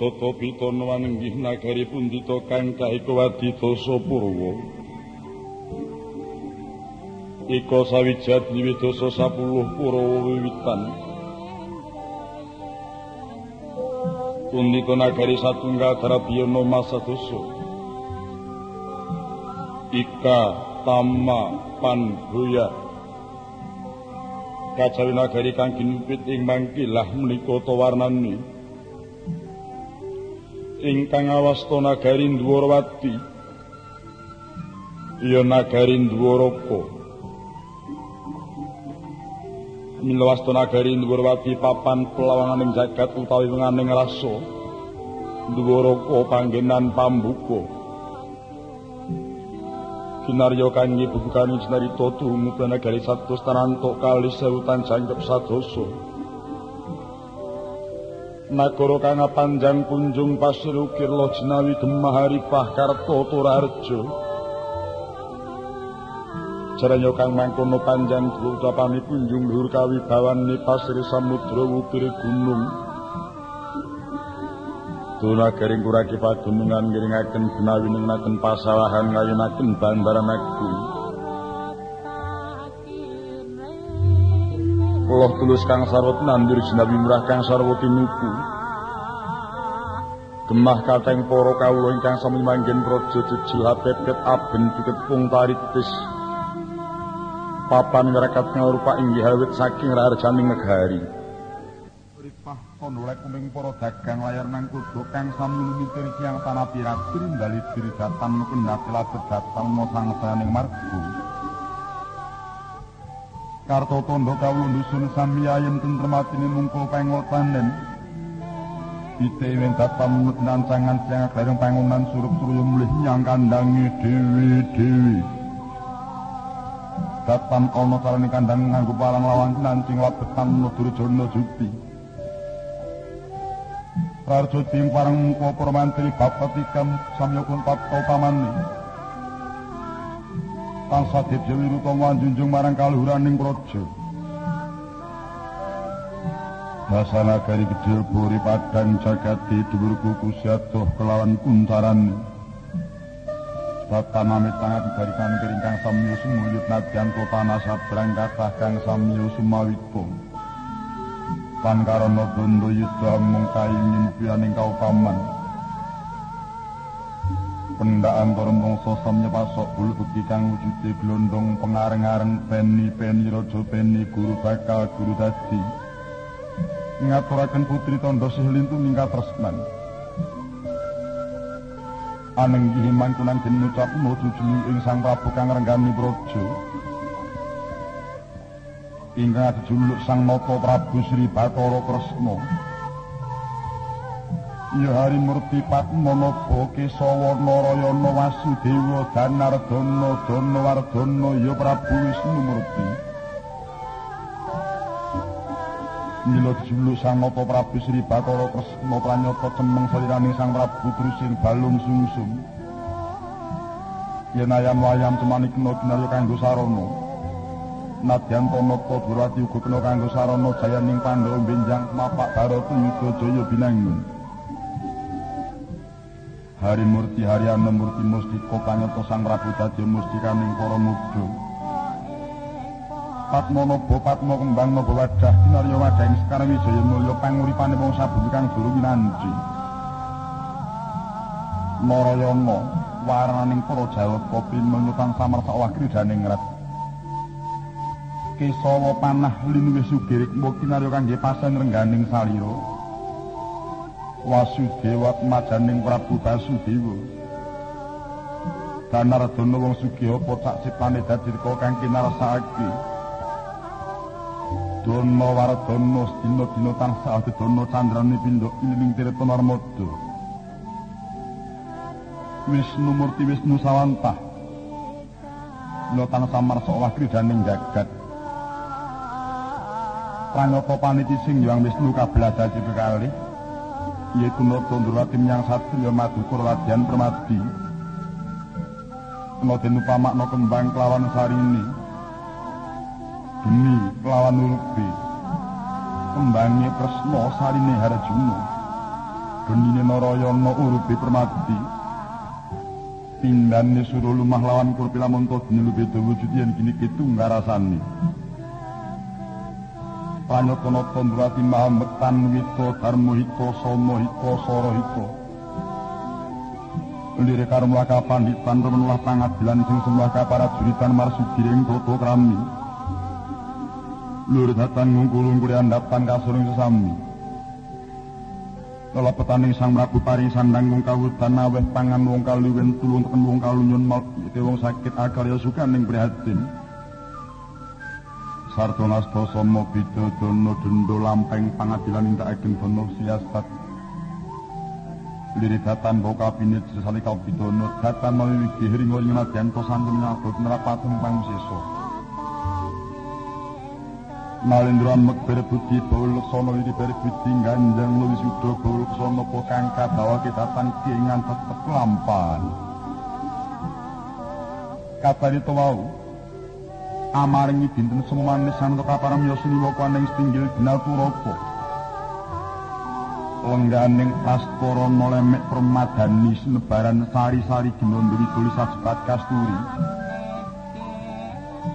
Swara pitana wanenggih nagari pundita kang kaiko wadidasa purwa. Ika sawijat wiwidasa sapuluh purwa wiwitan. Pundita nagari satunggal darabiyana masa dosa. Ika tama pandoya. Kacawi nagari kang kinupit ing mangkilah menika ta warnane. Ingkang awasta nagari Dwarawati ya nagari Dwaraka milawasta nagari Dwarawati papan pelawanganing jagat utawi nganing rasa. Dwaraka panggenan pambuka. Kinarya kangge bubukane cinarita tumupun nagari satus tanantuk kali sewutan jangkep sadosa Nagara kang panjang kunjung pasir ukir lo jinawi gemah haripah karto turarjo jajaranya kang mangkono panjang utapane kunjung dhuwur kawibawan ni pasir samudra wukir gunung. Tuna garing kuraki pagunungan ngiringaken benawi nengaken pasawahan ngayunaken bandaran agung Allah tulus kang sarwat nandur jinabi murah kang sarwat tinuku Gemah kateng para kawula ingkang sami manggen praja jejel pepet aben dikepung taritis. Papan ngrekat ngrupa inggih awit saking rarjaning negari. Ripah kondolek kuming para dagang layar nang kudu kang sami mitir siang tanah pirat dali diri datan kendhati labet datan mo sang sayaning margo. Karto tondo kawula dusun sami ayem tentrematine mungkul pengotanen. Itewen datam nancangan siang bareng pangunan surup suruh mulih nyang kandangi dewi dewi. Datam ono salani kandang nganggu palang lawan nancing labetan nudur jono juti. Rarjo tim parang mungko permantri bapak tikam samyokun pato pamani. Tangsa dibja wirutomo anjunjung marang kaluhuraning projo. Dasana gari gedhe buri padang jagati dhuwur kuku siatuh kelawan kuntaran. Batan amit tangan garikan keringkang samyu sumuyut nadyan kotana sabrang kathah kang samyu sumawiko. Pan karana bondo yudha mung kaingin pianing kaupaman. Pendaan para samya pasok bulu bukti kang wujude glondong pengareng-areng peni-peni raja peni guru bakal guru dadi. ngaturaken putri tondo sihlintu ningkat resman. Aneng gini mangkunan den ngucap moju ing sang prabu kang renggani brojo. Ingkang dijuluk sang noto prabu Sri Batara Kresna. Ya hari murti Kesawa Narayana Wasudewa Danardana Danawardana ya Prabu Wisnu Murti. Mila dijulu sang Nata Prabu Sri Bathara Kresna pranyata cemeng saliraning sang Prabu Drusing balung sungsum. Yen ayam wayam cemani kena kinarya kanggo sarana. Nadyan Tanata Durati uga kena kanggo sarana jayaning Pandhawa benjang mapak Barata Yuda Jaya binangun. Hari Murti Haryana Murti Mustika kanyata sang Prabu dadi mustikaning para mudha. Patmono bo patmo kembang nopo wadah kinarya wadah sekarang wijaya mulya panguripane wong sabumi kang durung winanji. Narayana warnaning para Jawa kopi menyutan samarsa wakri daning. Kesawa panah linuwih sugirik mbok kinarya kangge pasen rengganing salira. Wasudewa majaning Prabu Basudewa. Danardana wong sugih apa sak sipane dadi kang kinarasake. Dono wardono dina dina tansah dono candrane pindha ilining tirta narmada. Wisnu Murti Wisnu Sawantah. Lo tansah marsa wakri daning jagat. Pranata paniti sing yang Wisnu kabladaji kekali. Yaiku nata ndurati menyang satya madukur ladyan permadi. Kena den upamakna kembang kelawan sarini. geni kelawan urupi kembangi kresna sarine harjuna genine narayana urupi permati pindane suruh lumah lawan kurpi lamun to dene luwih wujud yen kini kitu ngarasani Panyotana Tandurati Mahamektan Wito Dharma Hito Somo Hito Soro Hito Lire Karmlaka Panditan Remenulah Pangadilan Sing Semua Kaparat Juritan Marsugiring Toto Krami lur datan ngungkul-ungkul andapan kasuring sesami. Kala petaning sang Prabu paring sandang wong kawudan aweh pangan wong kaluwen tulung teken wong kalunyun maut wong sakit akarya sukaning prihatin. Sarto nasta sama bidodana denda lampeng pangadilan indakaken dono siasat. Liri datan bau kabinet sesali kabidono datan mawiwigi hringo ing nadyan to santun nyabut nerapatung pangsesa. Malindra mekber budi baul sono iri beri budi ganjang luwi sudo baul sono pokang kadawa kita tangki ingan tetep lampan. Kata mau, amaringi dinten semanis santo kaparam yosuni wakuaning setinggil binaturoko lengganing pastoro nolemek permadani senebaran sari-sari ginonduri tulis asepat kasturi.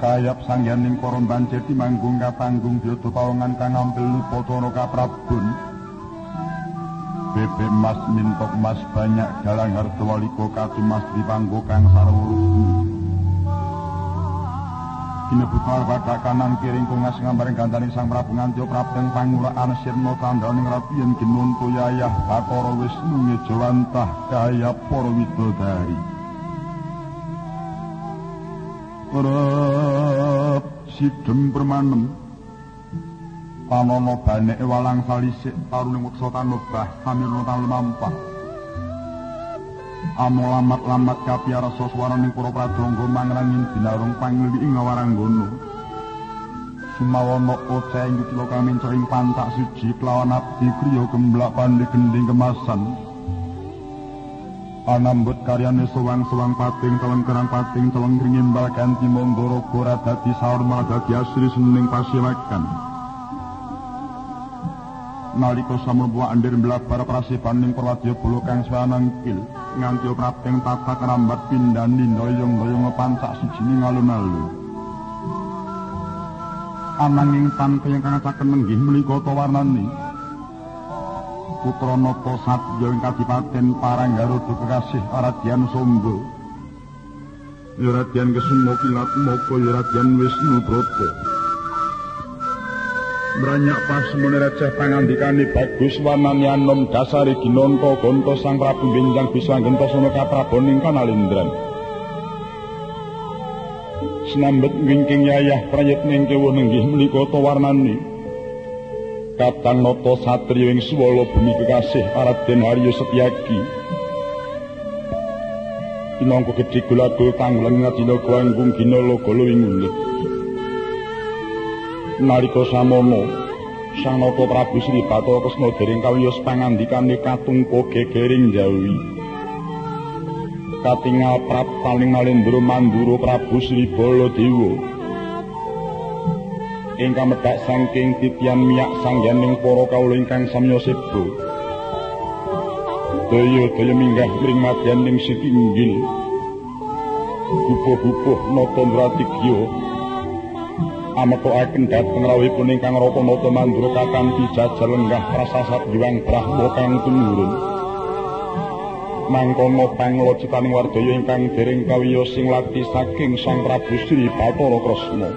Kayap sangyaning koromban jeti manggung katanggung biodo pawongan kang ampil lupotono kaprabun. Bebe mas mintok mas banyak galang harto waliko kati mas dipanggo kang sarwuru Kinebut malwada kanan kiring kungas ngambaring gantaning sang prabu ngantyo prabeng panguraan sirno tandaning rapian ginuntu yayah bakoro wisnu ngejawantah kaya poro widodari. Rep sidem permanem panono banek walang salisik taruning weksa tanobah samirna tan amo lamat-lamat kapiara soswaraning para pradonga mangrangin binarung pangili ing waranggana. Sumawana oceh ing kula kami cering pantak siji kelawan abdi kriya gemblak pandhe gending kemasan. Anambut karyane sowang-sowang pating teleng kerang pating teleng ringin bal ganti mondoro gora dadi saur dadi asri sening pasiwakan nalika samurwa andir mlabar prasipaning perwadya bolo kang swanangkil nganti prapting tata kerambat pindani ndoyong-ndoyong pancak siji ngalun-alun ananging tanpa yang kang caken nenggih menika to warnane putra nata satya ing kadipaten paranggaruda kekasih aradyan sombo Yuradyan kesumo kilat moko Yuradyan wisnu broto Branyak pas meneraja pangandikane bagus warnane anom dasare ginonto gonto sang prabu benjang bisa gento sono kapraboning kanalindran. Senambet wingking yayah prayet ning kewo nenggih menika to warnane Katang noto satriya ing swala bumi kekasih Araden Haryo Setyaki. Inangka gedhe gulagul tanggulan ngadina kuanggung gina logo luwing ulit nalika samono Sang Nata Prabu Sri Bathara Kresna dering kawiyos pangandikane katungko gegering jawi. Katingal prap paling nalendra mandura Prabu Sri Baladewa. Ingkang medhak saking titian miyak sangganing para kawula ingkang samya seba. Daya-daya minggah mring madyaning sitinggil bubuh-bubuh nata nratigya ametokaken dhateng rawuhipun ingkang rata nata mandura kakanthi jajal lenggah prasasat Hyang Brahma kang tumurun. Mangkono panglocitaning wardaya ingkang dereng kawiyos sing lati saking Sang Prabu Sri Bathara Kresna.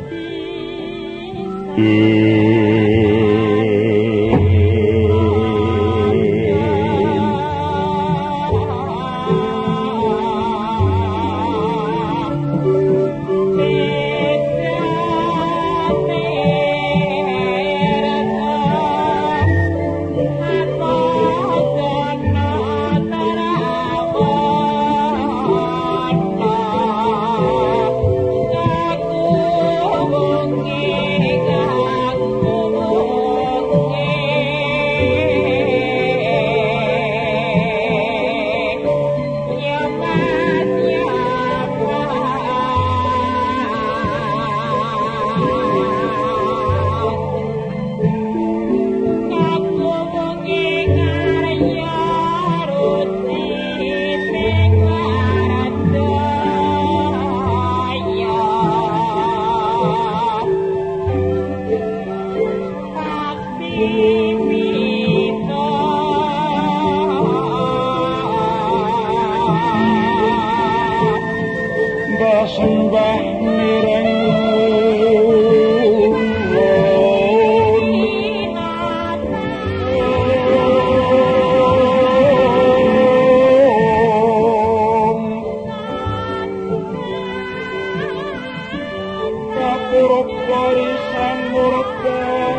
Bodhisattva Murtha.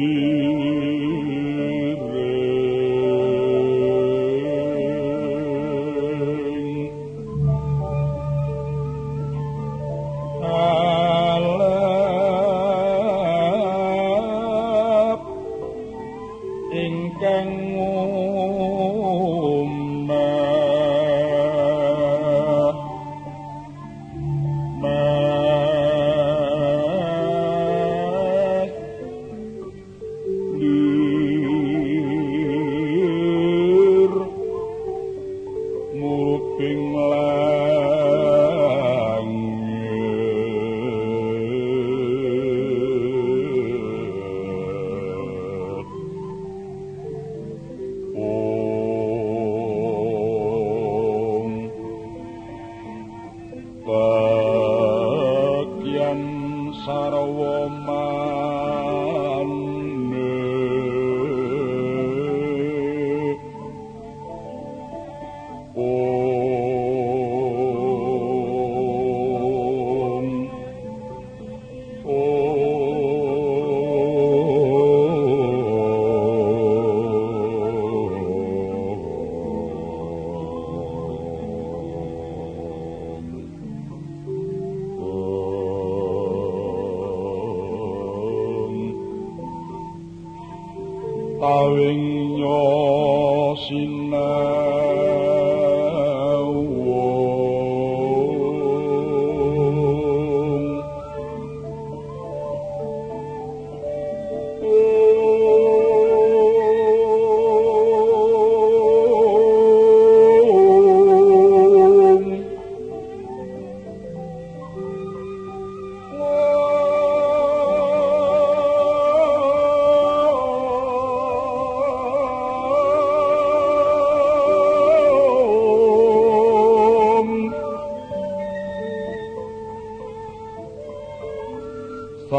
me.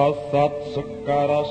Prasat sekara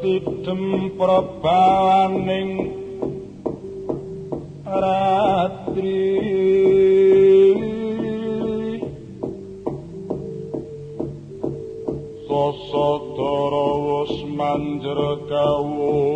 tidem probawaning ratri. Sosodara wis manjer kawur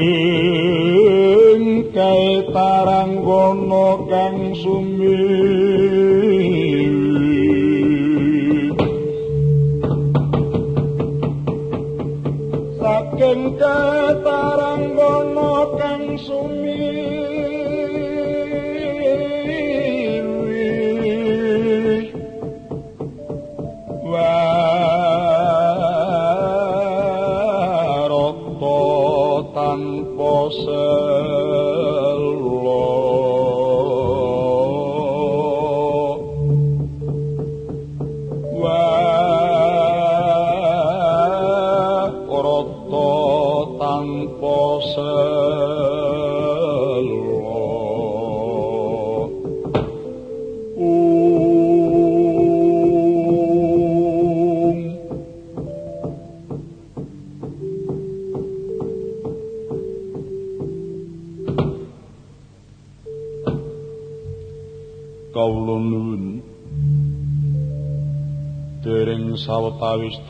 kang sumi saking kae taranggono kang sumi sawetawis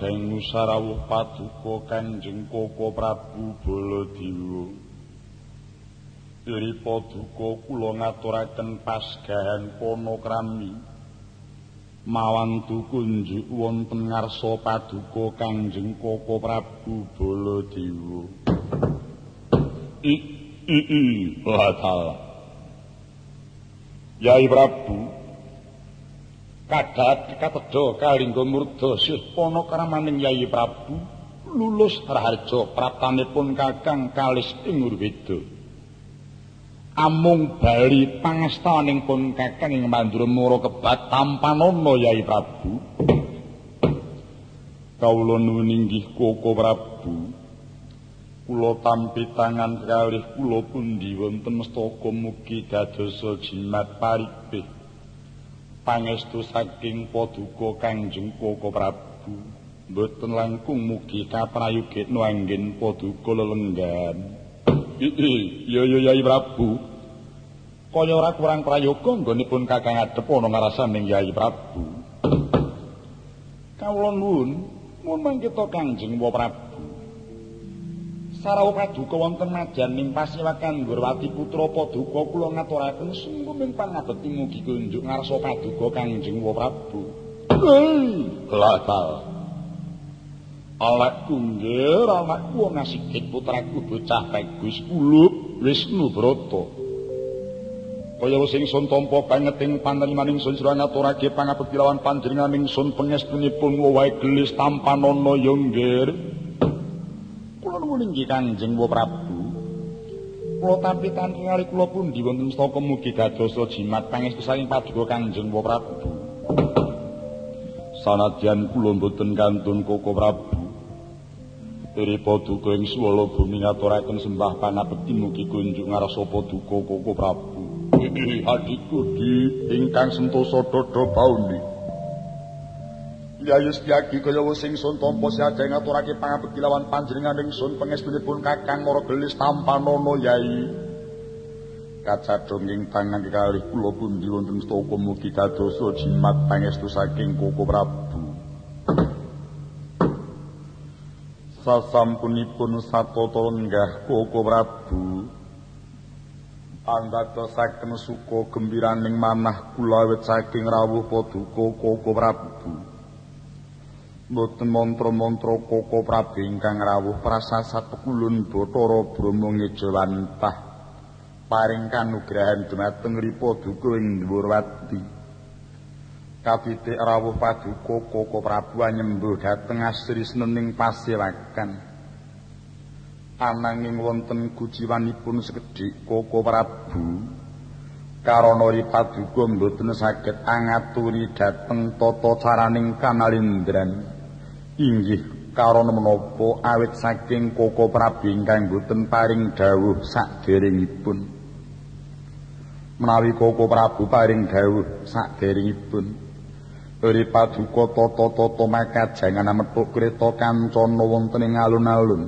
dengu sarawuh paduka Kanjeng Koko Prabu Baladewa. Iri paduka kula ngaturaken pasgahan Panokrami. Mawan dukunjuk wonten ngarsa paduka Kanjeng Koko Prabu Baladewa. Wah, Yai Prabu kadat katedha kalingga murda sih ana kramaning Yai Prabu lulus raharja praptanipun kakang kalis ing Urweda amung bali pangastaning pun kakang ing mandura mura kebat tampanana Yai Prabu. Kawula nuwun inggih Koko Prabu. Kula tampi tangan kalih kula pundi wonten mestaka mugi dadosa jimat paribeh pangestu saking paduka Kangjeng Koko Prabu. Mboten langkung mugi kaprayogena anggen paduka lelenggan. Iya iya Yai Prabu. Kaya ora kurang prayoga nggonipun Kakang adhep ana ngarasaning Yai Prabu. Kawula nuwun mun mangke Kangjeng Prabu Sarawa paduka wonten majaning pasiwakan Gurwati putra paduka kula ngaturaken sungguh ming pangabekti mugi kunjuk ngarsa paduka Kangjeng Prabu. Latal. Alak kunggir anakku wong asikit putraku bocah bagus ulup Wisnu Brata. Kaya sing sun tampa banget ing panjenenganing sun sira ngaturake pangabekti lawan panjenenganing sun pangestunipun wae gelis tampanana ya nggih. Inggih Kanjeng Prabu. Kula tampi kanthi kali kula pundi wonten staka mugi dadosa jimat pangestu saking paduka Kanjeng Prabu. Sanadyan kula mboten kantun Koko Prabu. Iri paduka ing swala bumi ngaturaken sembah panabekti mugi kunjuk ngarsa paduka Koko Prabu. Adikku di ingkang sentosa dada bauni. Yayus Kyagi kaya sing sun tampa saja ngaturake pangabekti lawan panjenenganing sun pangestunipun Kakang Mara Gelis Tampanana Yai. Kacadhong ing tangan kalih kula pundi wonten staka mugi kadosa jimat pangestu saking Koko Prabu. Sasampunipun satata lenggah Koko Prabu. Anggatosaken suka gembiraning manah kula awit saking rawuh paduka Koko Prabu. Mboten mantra-mantra koko prabu ingkang rawuh prasasat pekulun Bathara Brahma ngejawantah paring kanugrahan dumateng ripa duka ing Ndhuwurwati. Kapitik rawuh paduka koko prabu anyembuh dhateng asri senening pasewakan. Ananging wonten kujiwanipun sekedhik koko prabu karana ripaduka mboten saged angaturi dhateng tata caraning kanalindran. Inggih karana menapa awit saking koko prabu ingkang boten paring dawuh saderengipun menawi koko prabu paring dawuh saderengipun uri paduka tata-tata makajangan metuk kreta kancana wonten ing alun-alun.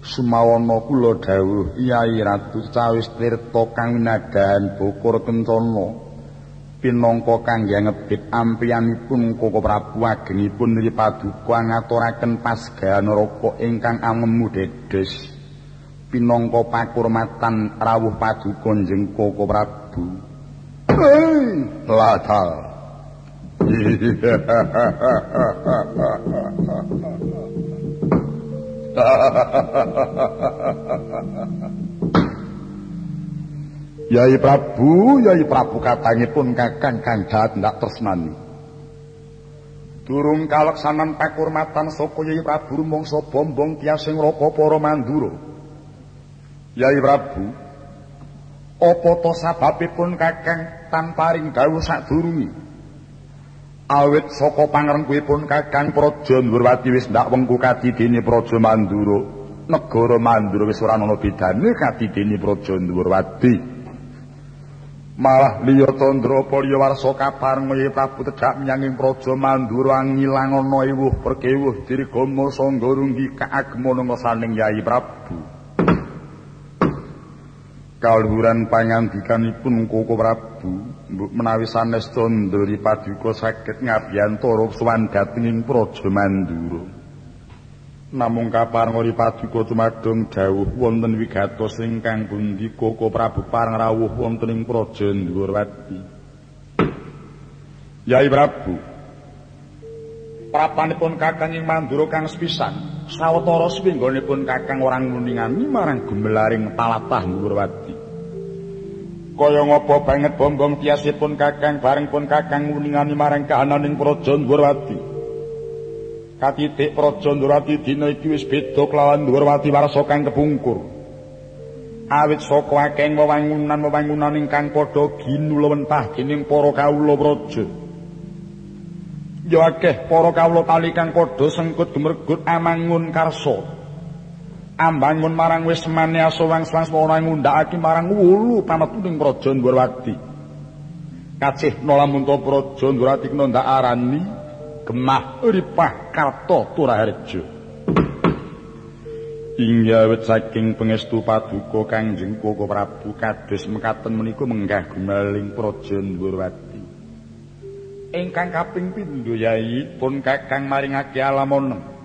Sumawana kula dawuh Yai Ratu Cawis Tirta kang winadahan bukur kencana pinangka kangge ngebit ampianipun Koko Prabu agengipun niri paduka ngaturaken pasgahan raka ingkang amemu dedes pinangka pakurmatan rawuh paduka njeng Koko Prabu. Ladal Yai Prabu, Yai Prabu katangipun kakang kang jahat ndak tresnani. Durung kaleksanan pakurmatan saka Yai Prabu mangsa bombong tiasing raka para mandura. Yai Prabu, apa to sababipun kakang tanpa ring dawuh sadurunge? Awit saka pangrengkuhipun kakang Praja Ndurwati wis ndak wengku kadidene Praja Mandura. Negara Mandura wis ora ana bedane kadidene Praja Ndurwati. Malah liya tandra palya warsa kapareng yen Prabu tedhak menyang praja Mandura ngilang ana iwuh perkewuh dirgama sangga runggi kaagmana ngasaning Yai Prabu. Kaluhuran pangandikanipun Koko Prabu mbok menawi sanes candra paduka saged ngabiyantara suwan dhatenging praja Mandura namung kapareng paduka tumadung dawuh wonten wigatos ingkang pundi koko Prabu pareng rawuh wonten ing praja Ndhuwurwati Yai Prabu Prapanipun kakang ing Mandura kang sepisan sawetara swinggonipun Kakang orang muningani marang gumelaring talatah Ngurwati. Kaya ngapa banget bombong tiasipun Kakang bareng pun Kakang muningani marang kahananing Praja Ngurwati. Katitik Praja Ngurwati dina iki wis beda kelawan Ngurwati warsa kang kepungkur. Awit saka akeh wewangunan-wewangunan ingkang padha ginulwentah dening para kawula praja. ya akeh para kawula tali kang padha sengkut gemergut amangun karsa ambangun marang wis semane asowang swaswana ngundhakake marang wulu pametuning praja Ndwarwati kacih nolamun to praja Ndwarwati kena ndak arani gemah ripah karta turaharja. Inggawet saking pengestu paduka Kangjeng Koko Prabu kados mekaten menika menggah gumaling praja Ndwarwati ingkang kaping pindho yai pun kakang maringake alamonem